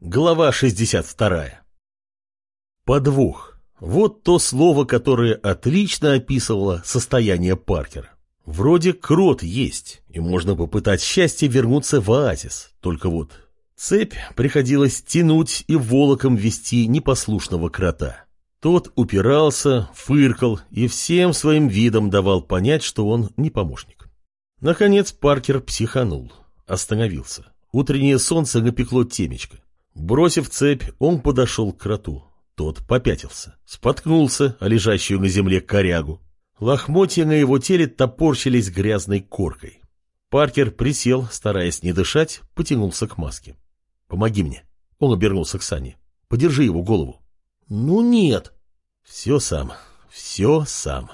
Глава 62. Подвох. Вот то слово, которое отлично описывало состояние Паркера. Вроде крот есть, и можно попытать счастье вернуться в оазис. Только вот цепь приходилось тянуть и волоком вести непослушного крота. Тот упирался, фыркал и всем своим видом давал понять, что он не помощник. Наконец Паркер психанул, остановился. Утреннее солнце напекло темечко. Бросив цепь, он подошел к кроту. Тот попятился, споткнулся о лежащую на земле корягу. Лохмотья на его теле топорщились грязной коркой. Паркер присел, стараясь не дышать, потянулся к маске. «Помоги мне». Он обернулся к Сане. «Подержи его голову». «Ну нет». «Все сам, все сам».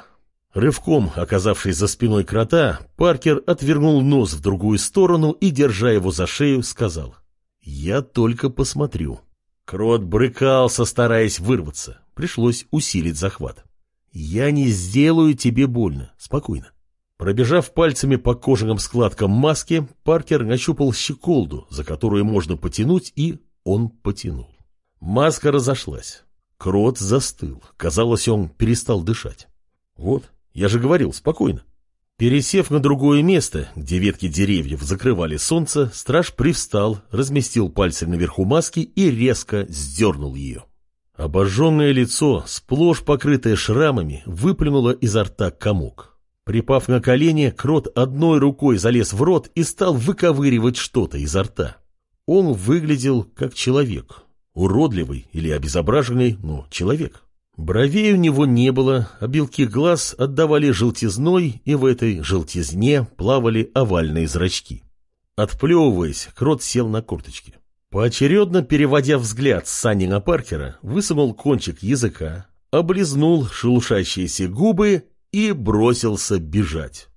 Рывком, оказавшись за спиной крота, Паркер отвернул нос в другую сторону и, держа его за шею, сказал. Я только посмотрю. Крот брыкался, стараясь вырваться. Пришлось усилить захват. Я не сделаю тебе больно. Спокойно. Пробежав пальцами по кожаным складкам маски, Паркер нащупал щеколду, за которую можно потянуть, и он потянул. Маска разошлась. Крот застыл. Казалось, он перестал дышать. Вот, я же говорил, спокойно. Пересев на другое место, где ветки деревьев закрывали солнце, страж привстал, разместил пальцы наверху маски и резко сдернул ее. Обожженное лицо, сплошь покрытое шрамами, выплюнуло изо рта комок. Припав на колени, крот одной рукой залез в рот и стал выковыривать что-то изо рта. Он выглядел как человек. Уродливый или обезображенный, но человек. Бровей у него не было, а белки глаз отдавали желтизной, и в этой желтизне плавали овальные зрачки. Отплевываясь, крот сел на курточке. Поочередно переводя взгляд с Сани на Паркера, высунул кончик языка, облизнул шелушащиеся губы и бросился бежать.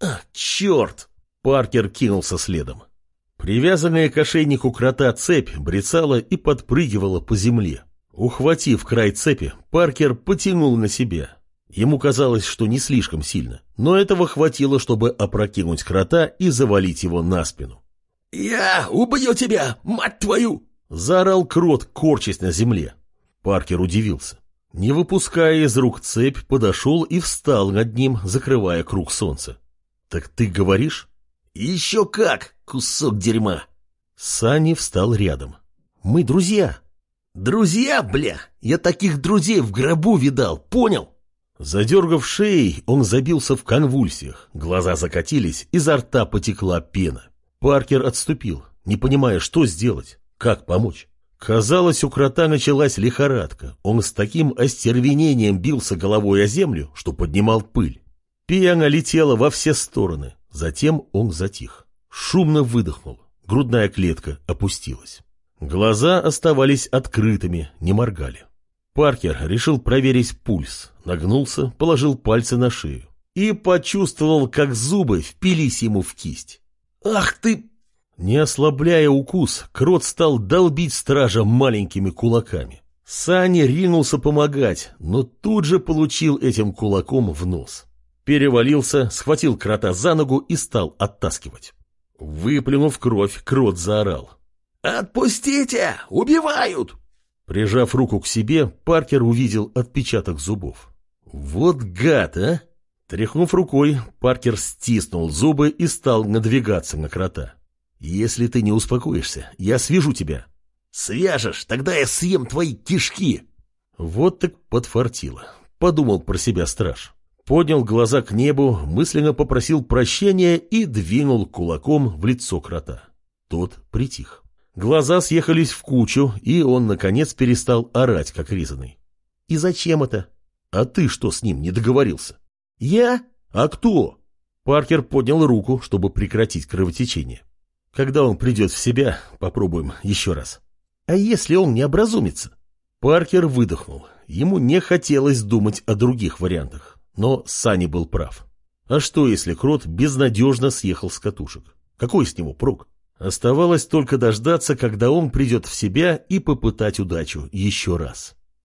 «А, черт!» Паркер кинулся следом. Привязанная к ошейнику крота цепь брецала и подпрыгивала по земле. Ухватив край цепи, Паркер потянул на себя. Ему казалось, что не слишком сильно, но этого хватило, чтобы опрокинуть крота и завалить его на спину. «Я убью тебя, мать твою!» — заорал крот, корчась на земле. Паркер удивился. Не выпуская из рук цепь, подошел и встал над ним, закрывая круг солнца. «Так ты говоришь?» «Еще как, кусок дерьма!» Сани встал рядом. «Мы друзья!» «Друзья, бля! Я таких друзей в гробу видал, понял?» Задергав шеей, он забился в конвульсиях, глаза закатились, изо рта потекла пена. Паркер отступил, не понимая, что сделать, как помочь. Казалось, у крота началась лихорадка. Он с таким остервенением бился головой о землю, что поднимал пыль. Пьяна летела во все стороны. Затем он затих. Шумно выдохнул. Грудная клетка опустилась. Глаза оставались открытыми, не моргали. Паркер решил проверить пульс, нагнулся, положил пальцы на шею и почувствовал, как зубы впились ему в кисть. «Ах ты!» Не ослабляя укус, крот стал долбить стража маленькими кулаками. Саня ринулся помогать, но тут же получил этим кулаком в нос. Перевалился, схватил крота за ногу и стал оттаскивать. Выплюнув кровь, крот заорал. «Отпустите! Убивают!» Прижав руку к себе, Паркер увидел отпечаток зубов. «Вот гад, а!» Тряхнув рукой, Паркер стиснул зубы и стал надвигаться на крота. «Если ты не успокоишься, я свяжу тебя». «Свяжешь, тогда я съем твои кишки!» Вот так подфартило, подумал про себя страж. Поднял глаза к небу, мысленно попросил прощения и двинул кулаком в лицо крота. Тот притих. Глаза съехались в кучу, и он, наконец, перестал орать, как резанный. «И зачем это?» «А ты что с ним не договорился?» «Я? А кто?» Паркер поднял руку, чтобы прекратить кровотечение. «Когда он придет в себя, попробуем еще раз». «А если он не образумится?» Паркер выдохнул. Ему не хотелось думать о других вариантах, но Сани был прав. А что, если Крот безнадежно съехал с катушек? Какой с него прок? Оставалось только дождаться, когда он придет в себя и попытать удачу еще раз.